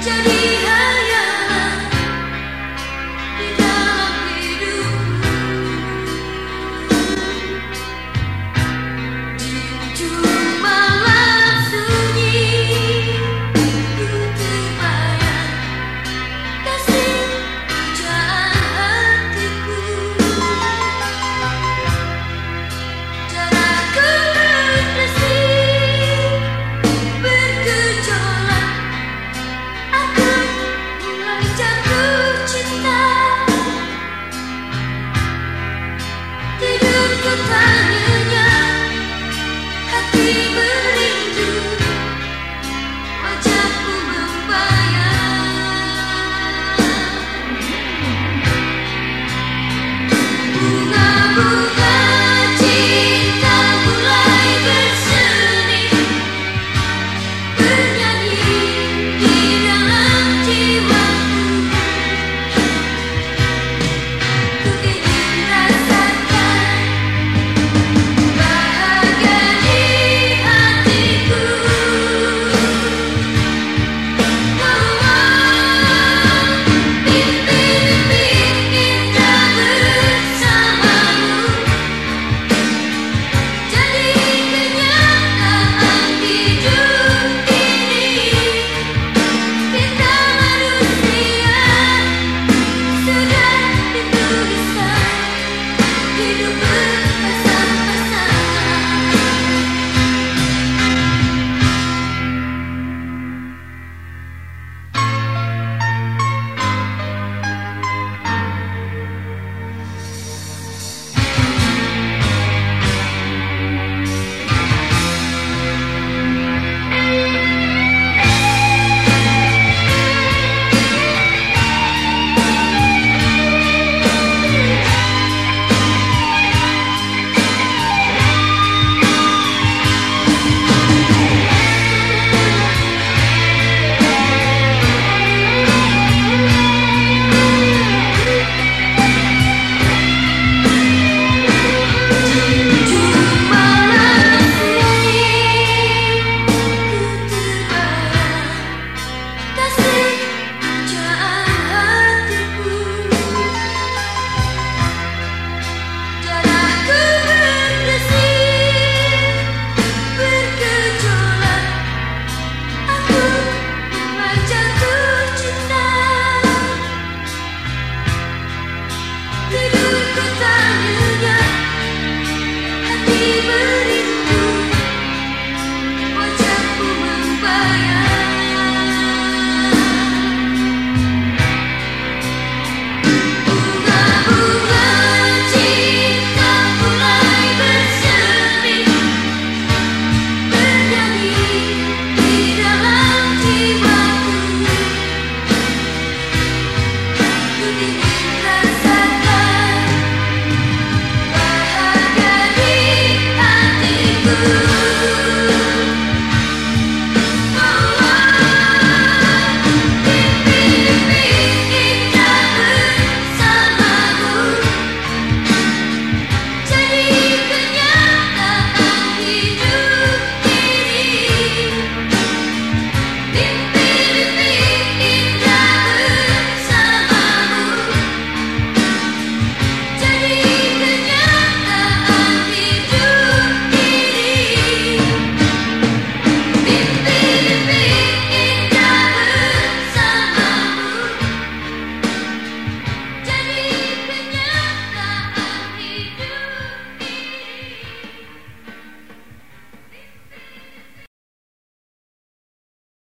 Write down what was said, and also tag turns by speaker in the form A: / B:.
A: Jadi do.